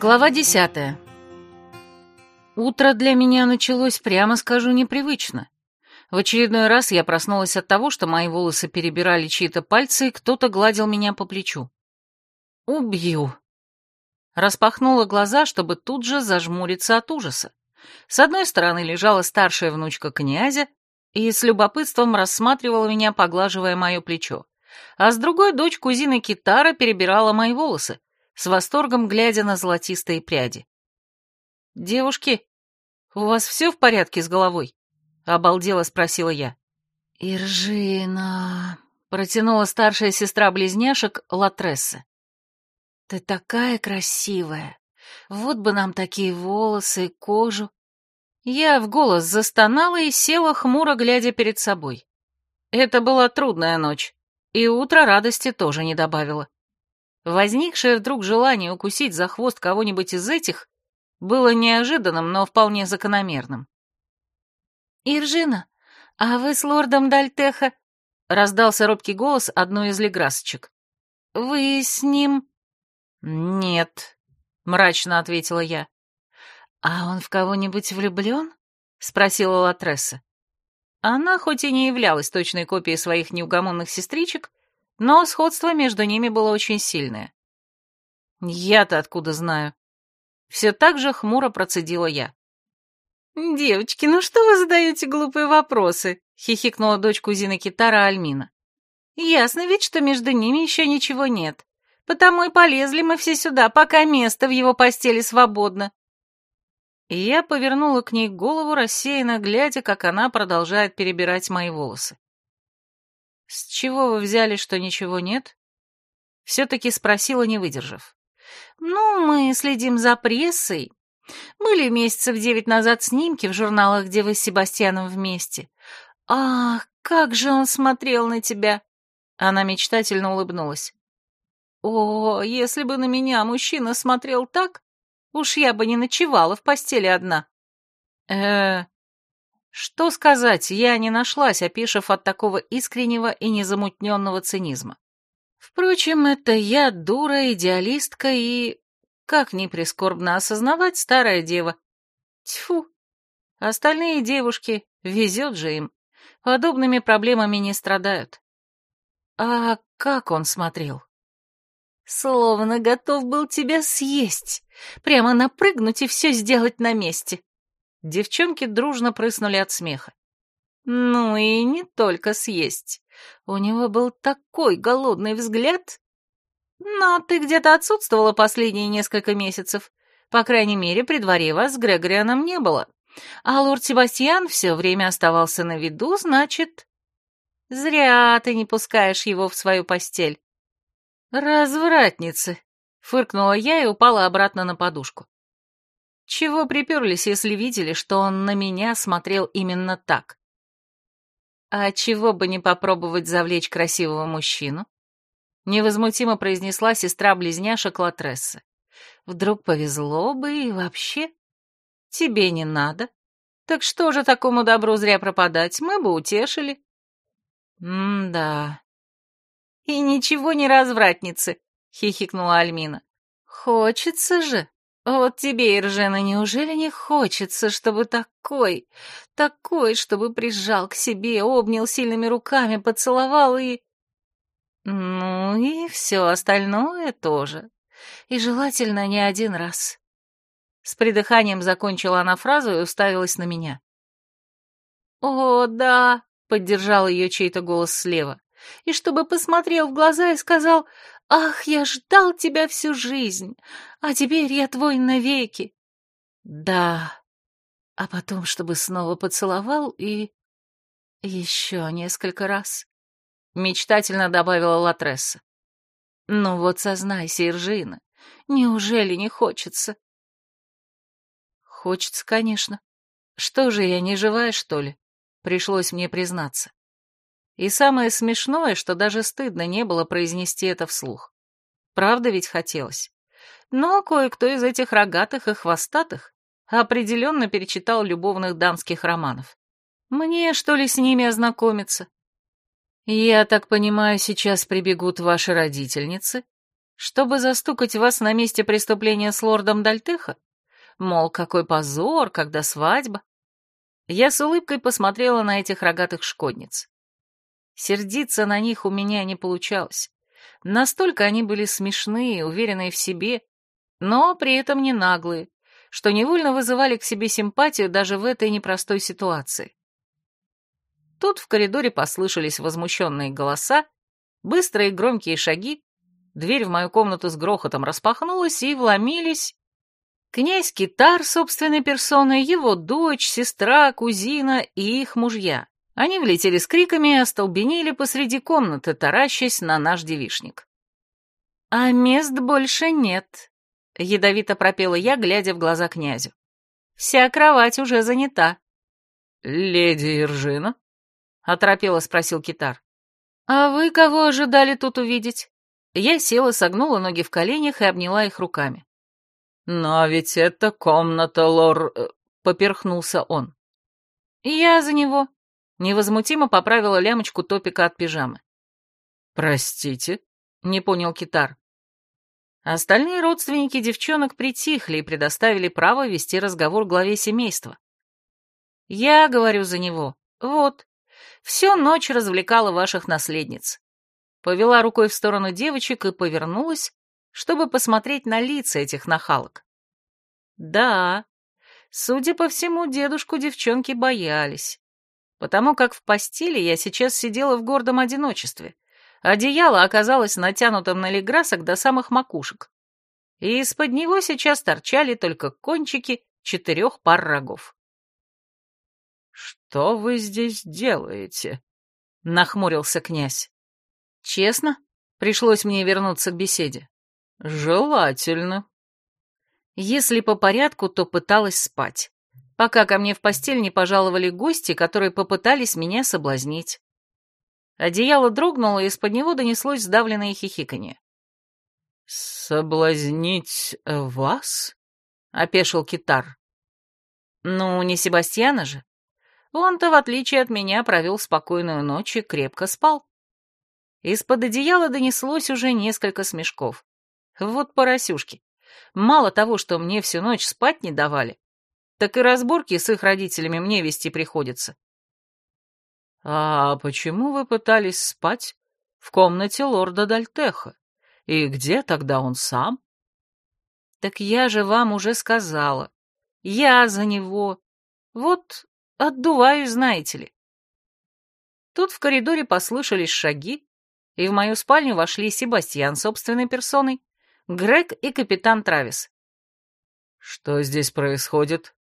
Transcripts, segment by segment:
Глава десятая. Утро для меня началось, прямо скажу, непривычно. В очередной раз я проснулась от того, что мои волосы перебирали чьи-то пальцы, и кто-то гладил меня по плечу. «Убью!» Распахнула глаза, чтобы тут же зажмуриться от ужаса. С одной стороны лежала старшая внучка князя и с любопытством рассматривала меня, поглаживая мое плечо, а с другой дочь кузины Китара перебирала мои волосы, с восторгом глядя на золотистые пряди. «Девушки, у вас все в порядке с головой?» — обалдела спросила я. «Иржина...» — протянула старшая сестра близняшек Латресса. «Ты такая красивая! Вот бы нам такие волосы и кожу!» Я в голос застонала и села, хмуро глядя перед собой. Это была трудная ночь, и утро радости тоже не добавило. Возникшее вдруг желание укусить за хвост кого-нибудь из этих было неожиданным, но вполне закономерным. «Иржина, а вы с лордом Дальтеха?» — раздался робкий голос одной из леграсочек. «Вы с ним?» «Нет», — мрачно ответила я. «А он в кого-нибудь влюблен?» — спросила Латресса. Она хоть и не являлась точной копией своих неугомонных сестричек, но сходство между ними было очень сильное. «Я-то откуда знаю?» Все так же хмуро процедила я. «Девочки, ну что вы задаете глупые вопросы?» — хихикнула дочь кузины Китара Альмина. «Ясно ведь, что между ними еще ничего нет. Потому и полезли мы все сюда, пока место в его постели свободно». И я повернула к ней голову, рассеянно глядя, как она продолжает перебирать мои волосы. «С чего вы взяли, что ничего нет?» Все-таки спросила, не выдержав. «Ну, мы следим за прессой. Были месяцев девять назад снимки в журналах, где вы с Себастьяном вместе. Ах, как же он смотрел на тебя!» Она мечтательно улыбнулась. «О, если бы на меня мужчина смотрел так, уж я бы не ночевала в постели одна». «Э, что сказать, я не нашлась, опишив от такого искреннего и незамутненного цинизма. Впрочем, это я дура, идеалистка и... Как ни прискорбно осознавать, старая дева. Тьфу! Остальные девушки, везет же им, подобными проблемами не страдают. А как он смотрел? Словно готов был тебя съесть, прямо напрыгнуть и все сделать на месте. Девчонки дружно прыснули от смеха. Ну и не только съесть. У него был такой голодный взгляд. Но ты где-то отсутствовала последние несколько месяцев. По крайней мере, при дворе вас с Грегорианом не было. А лорд Себастьян все время оставался на виду, значит... Зря ты не пускаешь его в свою постель. Развратницы, фыркнула я и упала обратно на подушку. Чего приперлись, если видели, что он на меня смотрел именно так? А чего бы не попробовать завлечь красивого мужчину? Невозмутимо произнесла сестра-близняша Клатресса. Вдруг повезло бы и вообще? Тебе не надо. Так что же такому добру зря пропадать, мы бы утешили. М-да. И ничего не развратницы, хихикнула Альмина. Хочется же. Вот тебе, Иржена, неужели не хочется, чтобы такой, такой, чтобы прижал к себе, обнял сильными руками, поцеловал и... Ну и все остальное тоже. И желательно не один раз. С придыханием закончила она фразу и уставилась на меня. «О, да!» — поддержал ее чей-то голос слева. «И чтобы посмотрел в глаза и сказал, «Ах, я ждал тебя всю жизнь, а теперь я твой навеки!» «Да...» А потом, чтобы снова поцеловал и... Еще несколько раз. Мечтательно добавила Латресса. «Ну вот сознайся, Иржина, неужели не хочется?» «Хочется, конечно. Что же, я не живая, что ли?» Пришлось мне признаться. И самое смешное, что даже стыдно не было произнести это вслух. Правда ведь хотелось. Но кое-кто из этих рогатых и хвостатых определенно перечитал любовных дамских романов. Мне, что ли, с ними ознакомиться? Я так понимаю, сейчас прибегут ваши родительницы? Чтобы застукать вас на месте преступления с лордом Дальтеха? Мол, какой позор, когда свадьба. Я с улыбкой посмотрела на этих рогатых шкодниц. Сердиться на них у меня не получалось. Настолько они были смешные, уверенные в себе, но при этом не наглые, что невольно вызывали к себе симпатию даже в этой непростой ситуации. Тут в коридоре послышались возмущенные голоса, быстрые громкие шаги, дверь в мою комнату с грохотом распахнулась, и вломились князь Китар собственной персоной, его дочь, сестра, кузина и их мужья. Они влетели с криками и остолбенели посреди комнаты, таращась на наш девишник. «А мест больше нет», — ядовито пропела я, глядя в глаза князю. «Вся кровать уже занята». «Леди Иржина?» — оторопело спросил Китар. «А вы кого ожидали тут увидеть?» Я села, согнула ноги в коленях и обняла их руками. «Но ведь это комната лор...» э, — поперхнулся он. «Я за него», Невозмутимо поправила лямочку топика от пижамы. «Простите?» — не понял Китар. Остальные родственники девчонок притихли и предоставили право вести разговор главе семейства. «Я говорю за него. Вот. Всю ночь развлекала ваших наследниц». Повела рукой в сторону девочек и повернулась, чтобы посмотреть на лица этих нахалок. Да, судя по всему, дедушку девчонки боялись потому как в постели я сейчас сидела в гордом одиночестве. Одеяло оказалось натянутым на леграсок до самых макушек. И из-под него сейчас торчали только кончики четырех пар рогов. «Что вы здесь делаете?» — нахмурился князь. «Честно?» — пришлось мне вернуться к беседе. «Желательно». Если по порядку, то пыталась спать пока ко мне в постель не пожаловали гости, которые попытались меня соблазнить. Одеяло дрогнуло, и из-под него донеслось сдавленное хихиканье. «Соблазнить вас?» — опешил китар. «Ну, не Себастьяна же. Он-то, в отличие от меня, провел спокойную ночь и крепко спал». Из-под одеяла донеслось уже несколько смешков. Вот поросюшки. Мало того, что мне всю ночь спать не давали, так и разборки с их родителями мне вести приходится. «А почему вы пытались спать в комнате лорда Дальтеха? И где тогда он сам?» «Так я же вам уже сказала. Я за него. Вот отдуваюсь, знаете ли». Тут в коридоре послышались шаги, и в мою спальню вошли Себастьян собственной персоной, Грег и капитан Травис. «Что здесь происходит?»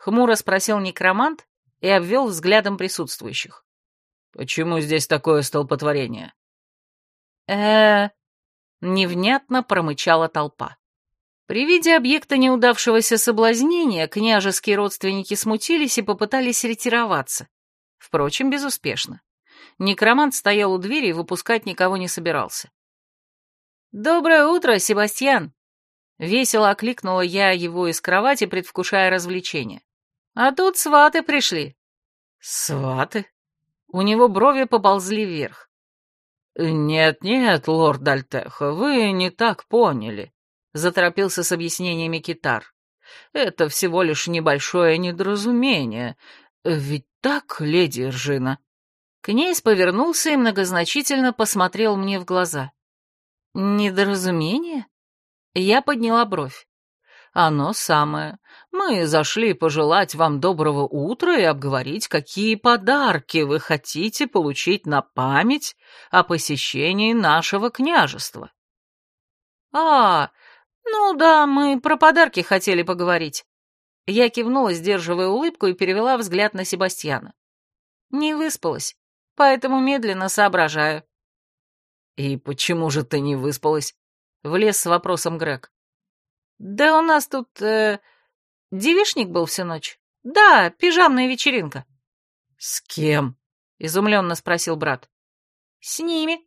Хмуро спросил некромант и обвел взглядом присутствующих. «Почему здесь такое столпотворение?» э невнятно промычала толпа. При виде объекта неудавшегося соблазнения княжеские родственники смутились и попытались ретироваться. Впрочем, безуспешно. Некромант стоял у двери и выпускать никого не собирался. «Доброе утро, Себастьян!» Весело окликнула я его из кровати, предвкушая развлечение. А тут сваты пришли. Сваты? У него брови поползли вверх. «Нет-нет, лорд Дальтеха, вы не так поняли», — заторопился с объяснениями Китар. «Это всего лишь небольшое недоразумение. Ведь так, леди Ржина?» Князь повернулся и многозначительно посмотрел мне в глаза. «Недоразумение?» Я подняла бровь. Оно самое. Мы зашли пожелать вам доброго утра и обговорить, какие подарки вы хотите получить на память о посещении нашего княжества. А, ну да, мы про подарки хотели поговорить. Я кивнула, сдерживая улыбку, и перевела взгляд на Себастьяна. Не выспалась, поэтому медленно соображаю. «И почему же ты не выспалась?» — влез с вопросом Грег. «Да у нас тут... Э, девишник был всю ночь. Да, пижамная вечеринка». «С кем?» — изумленно спросил брат. «С ними».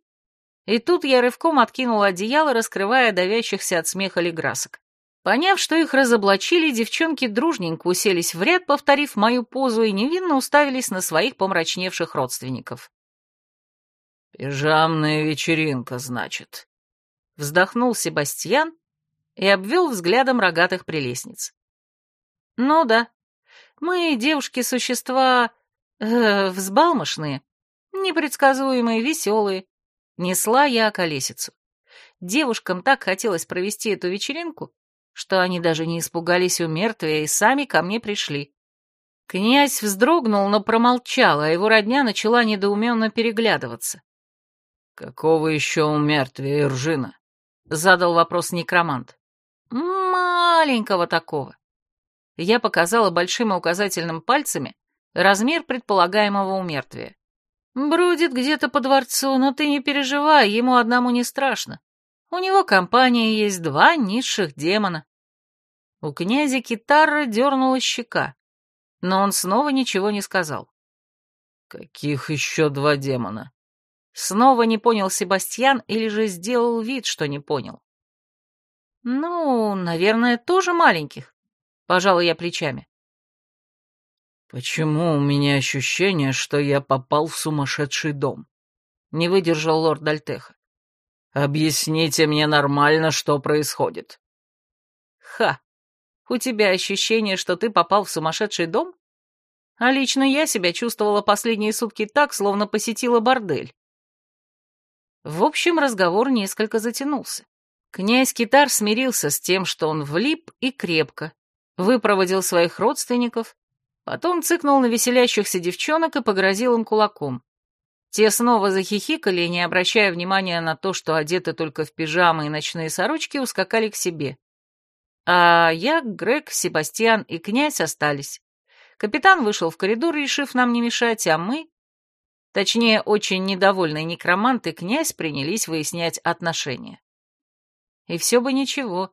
И тут я рывком откинула одеяло, раскрывая давящихся от смеха леграсок. Поняв, что их разоблачили, девчонки дружненько уселись в ряд, повторив мою позу, и невинно уставились на своих помрачневших родственников. «Пижамная вечеринка, значит», Вздохнул Себастьян и обвел взглядом рогатых прелестниц. Ну да, мы, девушки-существа, э, взбалмошные, непредсказуемые, веселые. Несла я околесицу. Девушкам так хотелось провести эту вечеринку, что они даже не испугались у мертвия и сами ко мне пришли. Князь вздрогнул, но промолчал, а его родня начала недоуменно переглядываться. «Какого еще умертвия, Иржина?» — задал вопрос некромант. «Маленького такого». Я показала большим и указательным пальцами размер предполагаемого умертвия. «Бродит где-то по дворцу, но ты не переживай, ему одному не страшно. У него компания есть два низших демона». У князя Китара дернула щека, но он снова ничего не сказал. «Каких еще два демона?» Снова не понял Себастьян или же сделал вид, что не понял. «Ну, наверное, тоже маленьких», — пожала я плечами. «Почему у меня ощущение, что я попал в сумасшедший дом?» — не выдержал лорд Дальтеха. «Объясните мне нормально, что происходит». «Ха! У тебя ощущение, что ты попал в сумасшедший дом? А лично я себя чувствовала последние сутки так, словно посетила бордель. В общем, разговор несколько затянулся. Князь Китар смирился с тем, что он влип и крепко, выпроводил своих родственников, потом цыкнул на веселящихся девчонок и погрозил им кулаком. Те снова захихикали, не обращая внимания на то, что одеты только в пижамы и ночные сорочки, ускакали к себе. А я, Грег, Себастьян и князь остались. Капитан вышел в коридор, решив нам не мешать, а мы, Точнее, очень недовольный некромант и князь принялись выяснять отношения. И все бы ничего.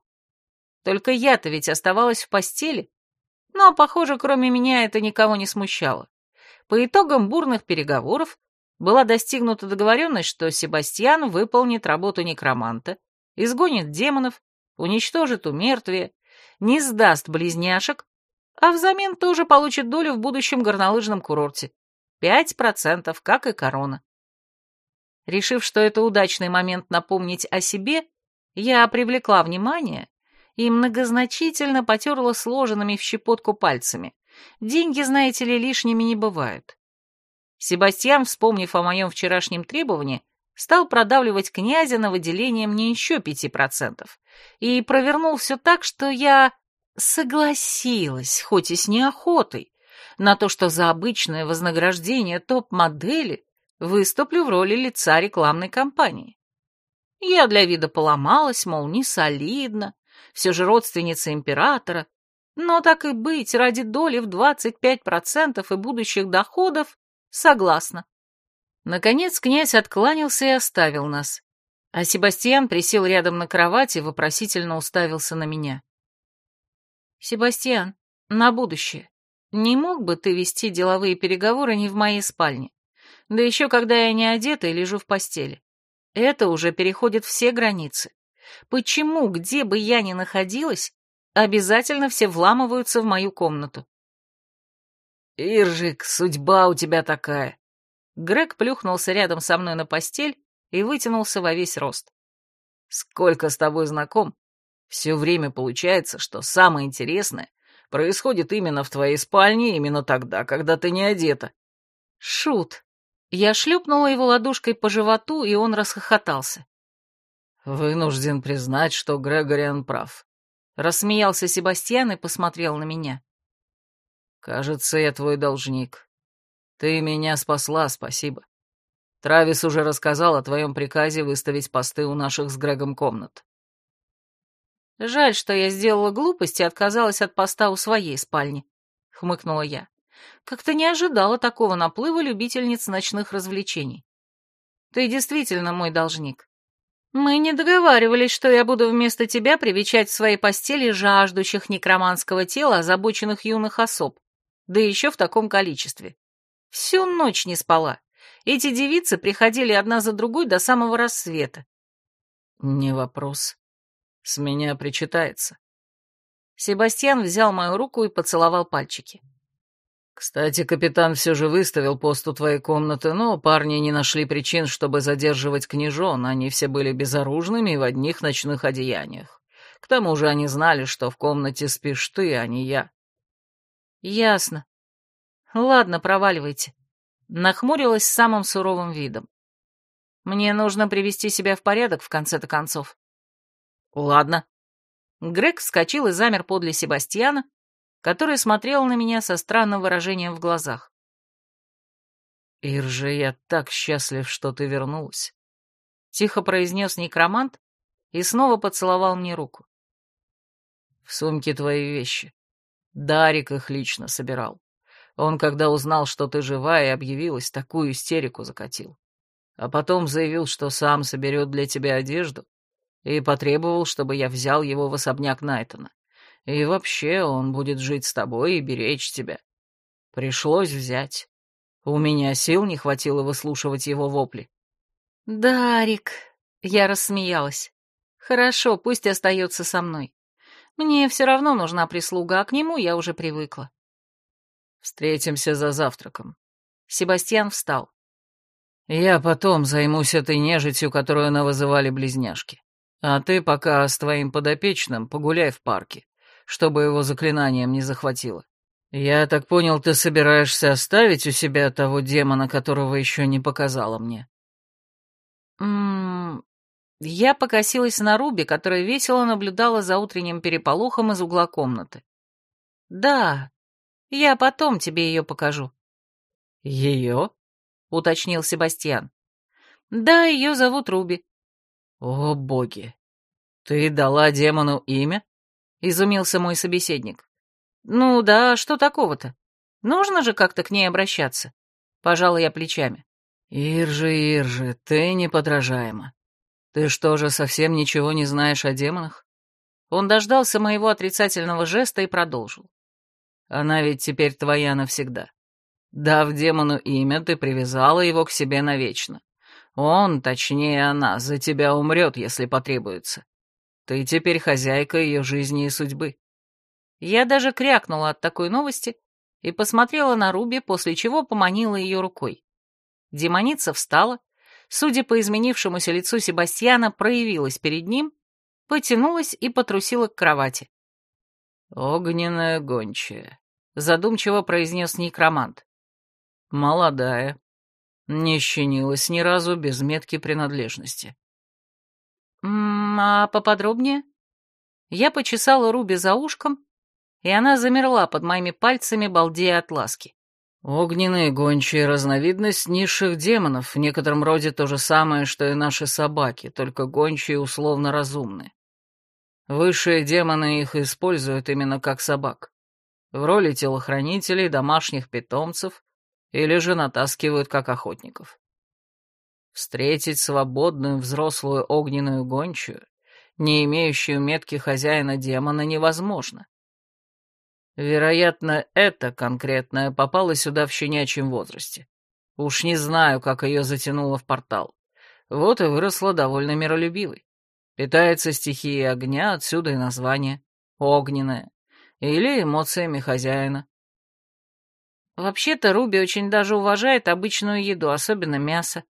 Только я-то ведь оставалась в постели. Но, похоже, кроме меня это никого не смущало. По итогам бурных переговоров была достигнута договоренность, что Себастьян выполнит работу некроманта, изгонит демонов, уничтожит умертвие, не сдаст близняшек, а взамен тоже получит долю в будущем горнолыжном курорте. Пять процентов, как и корона. Решив, что это удачный момент напомнить о себе, я привлекла внимание и многозначительно потерла сложенными в щепотку пальцами. Деньги, знаете ли, лишними не бывают. Себастьян, вспомнив о моем вчерашнем требовании, стал продавливать князя на выделение мне еще пяти процентов и провернул все так, что я согласилась, хоть и с неохотой на то, что за обычное вознаграждение топ-модели выступлю в роли лица рекламной кампании. Я для вида поломалась, мол, не солидно, все же родственница императора, но так и быть, ради доли в 25% и будущих доходов согласна. Наконец князь откланялся и оставил нас, а Себастьян присел рядом на кровати и вопросительно уставился на меня. «Себастьян, на будущее. Не мог бы ты вести деловые переговоры не в моей спальне? Да еще когда я не одета и лежу в постели. Это уже переходит все границы. Почему, где бы я ни находилась, обязательно все вламываются в мою комнату? «Иржик, судьба у тебя такая!» Грег плюхнулся рядом со мной на постель и вытянулся во весь рост. «Сколько с тобой знаком, все время получается, что самое интересное происходит именно в твоей спальне, именно тогда, когда ты не одета». «Шут». Я шлепнула его ладошкой по животу, и он расхохотался. «Вынужден признать, что Грегориан прав». Рассмеялся Себастьян и посмотрел на меня. «Кажется, я твой должник. Ты меня спасла, спасибо. Травис уже рассказал о твоем приказе выставить посты у наших с Грегом комнат. Жаль, что я сделала глупость и отказалась от поста у своей спальни, хмыкнула я. Как-то не ожидала такого наплыва любительниц ночных развлечений. Ты действительно мой должник. Мы не договаривались, что я буду вместо тебя привечать в своей постели жаждущих некроманского тела озабоченных юных особ, да еще в таком количестве. Всю ночь не спала. Эти девицы приходили одна за другой до самого рассвета. Не вопрос. С меня причитается. Себастьян взял мою руку и поцеловал пальчики. Кстати, капитан все же выставил пост у твоей комнаты, но парни не нашли причин, чтобы задерживать княжон, они все были безоружными и в одних ночных одеяниях. К тому же они знали, что в комнате спишь ты, а не я. Ясно. Ладно, проваливайте. Нахмурилась с самым суровым видом. Мне нужно привести себя в порядок в конце-то концов. Ладно. Грег вскочил и замер подле Себастьяна, который смотрел на меня со странным выражением в глазах. «Иржа, я так счастлив, что ты вернулась», — тихо произнес некромант и снова поцеловал мне руку. «В сумке твои вещи. Дарик их лично собирал. Он, когда узнал, что ты жива и объявилась, такую истерику закатил. А потом заявил, что сам соберет для тебя одежду, и потребовал, чтобы я взял его в особняк Найтона. И вообще он будет жить с тобой и беречь тебя. Пришлось взять. У меня сил не хватило выслушивать его вопли. «Дарик», — я рассмеялась. «Хорошо, пусть остается со мной. Мне все равно нужна прислуга, а к нему я уже привыкла». «Встретимся за завтраком». Себастьян встал. «Я потом займусь этой нежитью, которую навызывали близняшки. А ты пока с твоим подопечным погуляй в парке чтобы его заклинанием не захватило. Я так понял, ты собираешься оставить у себя того демона, которого еще не показала мне? Ммм... Я покосилась на Руби, которая весело наблюдала за утренним переполохом из угла комнаты. «Да, я потом тебе ее покажу». «Ее?» — уточнил Себастьян. «Да, ее зовут Руби». «О, боги! Ты дала демону имя?» — изумился мой собеседник. «Ну да, что такого-то? Нужно же как-то к ней обращаться». Пожала я плечами. «Иржи, Иржи, ты неподражаема. Ты что же, совсем ничего не знаешь о демонах?» Он дождался моего отрицательного жеста и продолжил. «Она ведь теперь твоя навсегда. Дав демону имя, ты привязала его к себе навечно. Он, точнее она, за тебя умрет, если потребуется. Ты теперь хозяйка ее жизни и судьбы. Я даже крякнула от такой новости и посмотрела на Руби, после чего поманила ее рукой. Демоница встала, судя по изменившемуся лицу Себастьяна, проявилась перед ним, потянулась и потрусила к кровати. «Огненная гончая», — задумчиво произнес некромант. «Молодая, не щенилась ни разу без метки принадлежности. «М а поподробнее?» Я почесала Руби за ушком, и она замерла под моими пальцами, балдея от ласки. «Огненные гончие — разновидность низших демонов, в некотором роде то же самое, что и наши собаки, только гончие условно разумны. Высшие демоны их используют именно как собак, в роли телохранителей, домашних питомцев или же натаскивают как охотников. Встретить свободную взрослую огненную гончую, не имеющую метки хозяина демона, невозможно. Вероятно, эта конкретная попала сюда в щенячьем возрасте. Уж не знаю, как ее затянуло в портал. Вот и выросла довольно миролюбивой. Питается стихией огня, отсюда и название «огненная» или эмоциями хозяина. Вообще-то Руби очень даже уважает обычную еду, особенно мясо.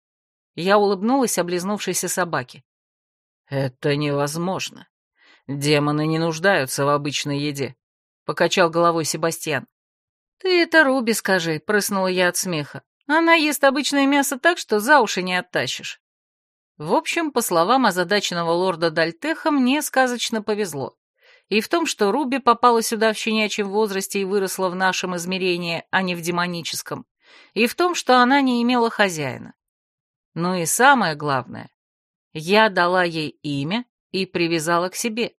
Я улыбнулась облизнувшейся собаке. «Это невозможно. Демоны не нуждаются в обычной еде», — покачал головой Себастьян. «Ты это Руби скажи», — прыснула я от смеха. «Она ест обычное мясо так, что за уши не оттащишь». В общем, по словам озадаченного лорда Дальтеха, мне сказочно повезло. И в том, что Руби попала сюда в щенячьем возрасте и выросла в нашем измерении, а не в демоническом, и в том, что она не имела хозяина. Ну и самое главное, я дала ей имя и привязала к себе.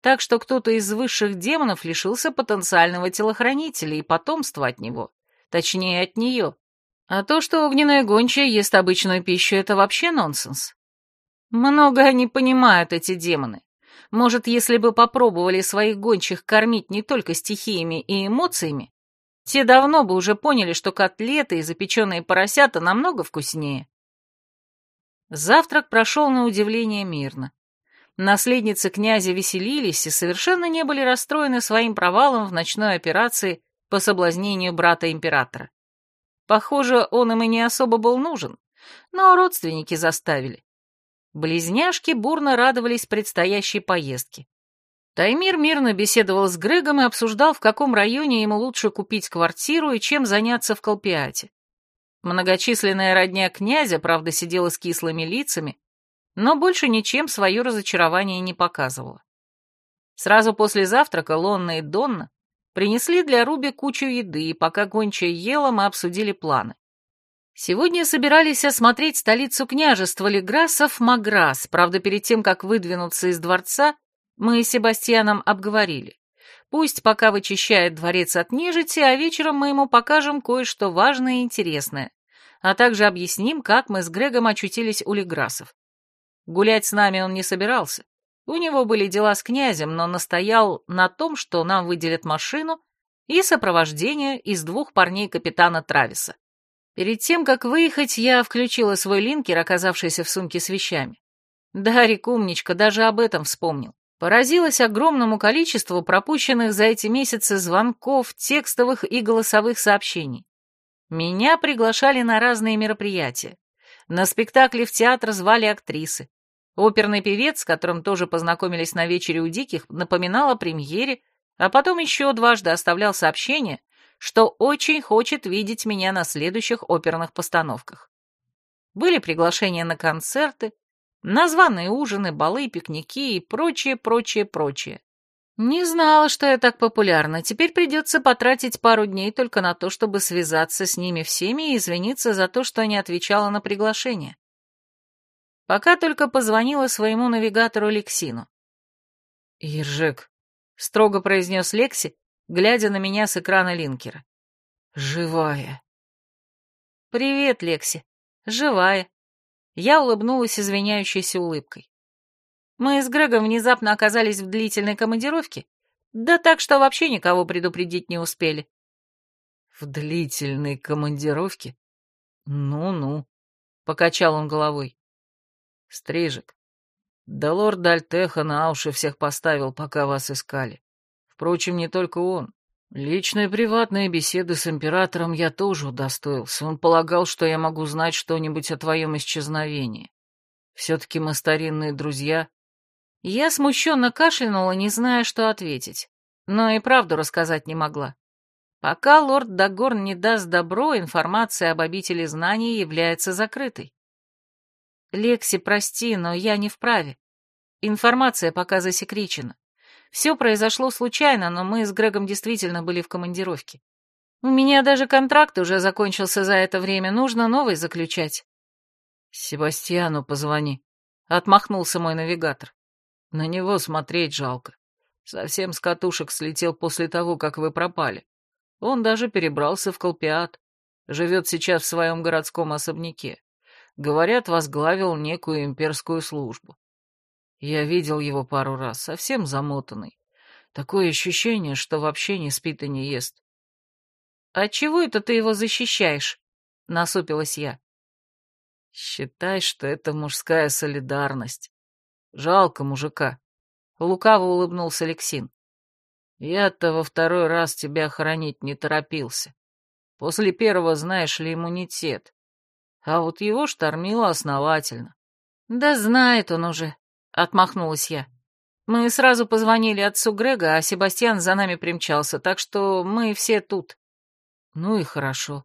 Так что кто-то из высших демонов лишился потенциального телохранителя и потомства от него. Точнее, от нее. А то, что огненная гончая ест обычную пищу, это вообще нонсенс. Много они понимают, эти демоны. Может, если бы попробовали своих гончих кормить не только стихиями и эмоциями, те давно бы уже поняли, что котлеты и запеченные поросята намного вкуснее. Завтрак прошел на удивление мирно. Наследницы князя веселились и совершенно не были расстроены своим провалом в ночной операции по соблазнению брата императора. Похоже, он им и не особо был нужен, но родственники заставили. Близняшки бурно радовались предстоящей поездке. Таймир мирно беседовал с Грегом и обсуждал, в каком районе ему лучше купить квартиру и чем заняться в Колпиате. Многочисленная родня князя, правда, сидела с кислыми лицами, но больше ничем свое разочарование не показывала. Сразу после завтрака Лонна и Донна принесли для Руби кучу еды, и пока гончая ела, мы обсудили планы. Сегодня собирались осмотреть столицу княжества Леграсов Маграс, правда, перед тем, как выдвинуться из дворца, мы с Себастьяном обговорили. Пусть пока вычищает дворец от нежити, а вечером мы ему покажем кое-что важное и интересное, а также объясним, как мы с Грегом очутились у Леграсов. Гулять с нами он не собирался. У него были дела с князем, но настоял на том, что нам выделят машину и сопровождение из двух парней капитана Трависа. Перед тем, как выехать, я включила свой линкер, оказавшийся в сумке с вещами. Дарик умничка даже об этом вспомнил. Поразилась огромному количеству пропущенных за эти месяцы звонков, текстовых и голосовых сообщений. Меня приглашали на разные мероприятия. На спектакли в театр звали актрисы. Оперный певец, с которым тоже познакомились на вечере у Диких, напоминал о премьере, а потом еще дважды оставлял сообщение, что очень хочет видеть меня на следующих оперных постановках. Были приглашения на концерты, на званые ужины, балы, пикники и прочее, прочее, прочее. Не знала, что я так популярна. Теперь придется потратить пару дней только на то, чтобы связаться с ними всеми и извиниться за то, что не отвечала на приглашение. Пока только позвонила своему навигатору Лексину. «Ержик», — строго произнес Лекси, глядя на меня с экрана линкера. «Живая». «Привет, Лекси. Живая». Я улыбнулась извиняющейся улыбкой. Мы с Грегом внезапно оказались в длительной командировке, да так, что вообще никого предупредить не успели. В длительной командировке? Ну-ну, покачал он головой. Стрижек. Да лорд Дальтеха на уши всех поставил, пока вас искали. Впрочем, не только он. Личные приватные беседы с императором я тоже удостоился. Он полагал, что я могу знать что-нибудь о твоем исчезновении. Все-таки мы старинные друзья. Я смущенно кашлянула, не зная, что ответить. Но и правду рассказать не могла. Пока лорд Дагорн не даст добро, информация об обители знаний является закрытой. «Лекси, прости, но я не вправе. Информация пока засекречена. Все произошло случайно, но мы с Грегом действительно были в командировке. У меня даже контракт уже закончился за это время, нужно новый заключать». «Себастьяну позвони», — отмахнулся мой навигатор. «На него смотреть жалко. Совсем с катушек слетел после того, как вы пропали. Он даже перебрался в Колпиат. Живет сейчас в своем городском особняке. Говорят, возглавил некую имперскую службу. Я видел его пару раз, совсем замотанный. Такое ощущение, что вообще не спит и не ест. «А чего это ты его защищаешь?» — насупилась я. «Считай, что это мужская солидарность. Жалко мужика», — лукаво улыбнулся Алексин. «Я-то во второй раз тебя хоронить не торопился. После первого, знаешь ли, иммунитет. А вот его штормило основательно. «Да знает он уже», — отмахнулась я. «Мы сразу позвонили отцу Грега, а Себастьян за нами примчался, так что мы все тут». «Ну и хорошо.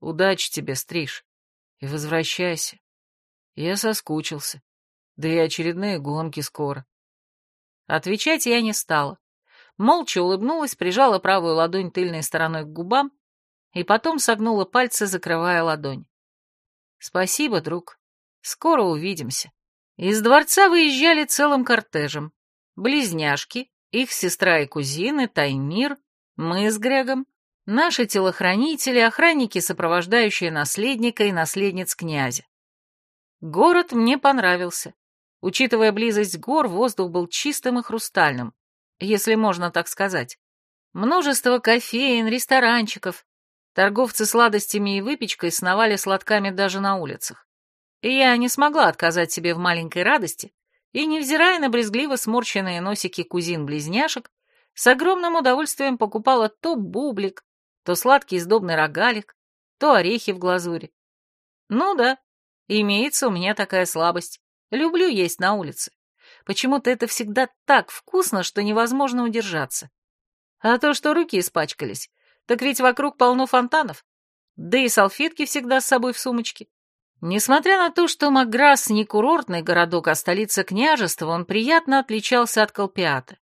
Удачи тебе, Стриж. И возвращайся. Я соскучился. Да и очередные гонки скоро». Отвечать я не стала. Молча улыбнулась, прижала правую ладонь тыльной стороной к губам и потом согнула пальцы, закрывая ладонь. «Спасибо, друг. Скоро увидимся». Из дворца выезжали целым кортежем. Близняшки, их сестра и кузины, Таймир, мы с Грегом, наши телохранители, охранники, сопровождающие наследника и наследниц князя. Город мне понравился. Учитывая близость гор, воздух был чистым и хрустальным, если можно так сказать. Множество кофеин, ресторанчиков, Торговцы сладостями и выпечкой сновали сладками даже на улицах. И я не смогла отказать себе в маленькой радости, и, невзирая на брезгливо сморщенные носики кузин-близняшек, С огромным удовольствием покупала то бублик, то сладкий сдобный рогалик, то орехи в глазури. Ну да, имеется у меня такая слабость. Люблю есть на улице. Почему-то это всегда так вкусно, что невозможно удержаться. А то, что руки испачкались, так ведь вокруг полно фонтанов. Да и салфетки всегда с собой в сумочке. Несмотря на то, что Макграсс не курортный городок, а столица княжества, он приятно отличался от Колпиата.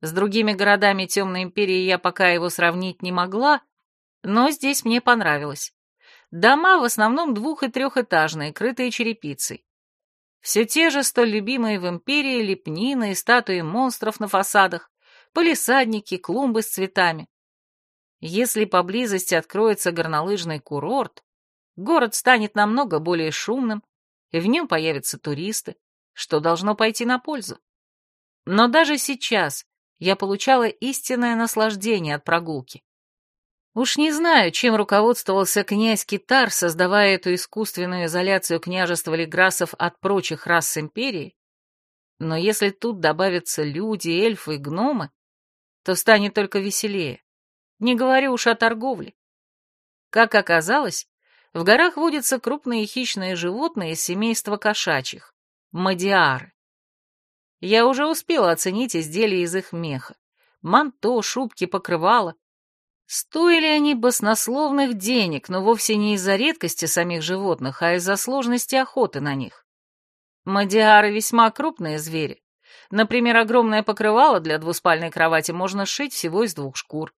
С другими городами Темной Империи я пока его сравнить не могла, но здесь мне понравилось. Дома в основном двух- и трехэтажные, крытые черепицей. Все те же столь любимые в Империи лепнины и статуи монстров на фасадах, полисадники, клумбы с цветами. Если поблизости откроется горнолыжный курорт, город станет намного более шумным, и в нем появятся туристы, что должно пойти на пользу. Но даже сейчас я получала истинное наслаждение от прогулки. Уж не знаю, чем руководствовался князь Китар, создавая эту искусственную изоляцию княжества Леграсов от прочих рас империи, но если тут добавятся люди, эльфы и гномы, то станет только веселее. Не говорю уж о торговле. Как оказалось, в горах водятся крупные хищные животные семейства кошачьих — мадиары. Я уже успела оценить изделия из их меха. Манто, шубки, покрывала. Стоили они баснословных денег, но вовсе не из-за редкости самих животных, а из-за сложности охоты на них. Мадиары весьма крупные звери. Например, огромное покрывало для двуспальной кровати можно сшить всего из двух шкур.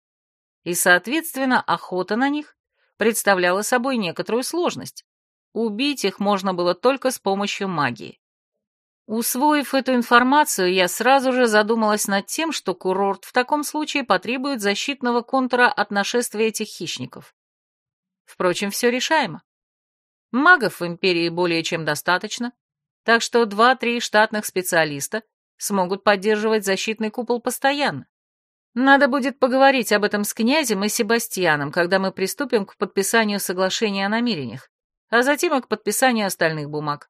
И, соответственно, охота на них представляла собой некоторую сложность. Убить их можно было только с помощью магии. Усвоив эту информацию, я сразу же задумалась над тем, что курорт в таком случае потребует защитного контура от нашествия этих хищников. Впрочем, все решаемо. Магов в Империи более чем достаточно, так что два-три штатных специалиста смогут поддерживать защитный купол постоянно. Надо будет поговорить об этом с князем и Себастьяном, когда мы приступим к подписанию соглашения о намерениях, а затем и к подписанию остальных бумаг.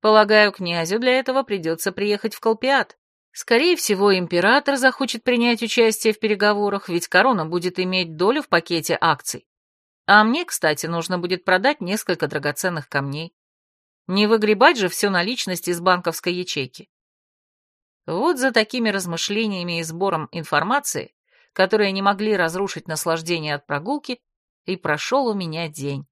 Полагаю, князю для этого придется приехать в Колпиат. Скорее всего, император захочет принять участие в переговорах, ведь корона будет иметь долю в пакете акций. А мне, кстати, нужно будет продать несколько драгоценных камней. Не выгребать же всю наличность из банковской ячейки. Вот за такими размышлениями и сбором информации, которые не могли разрушить наслаждение от прогулки, и прошел у меня день.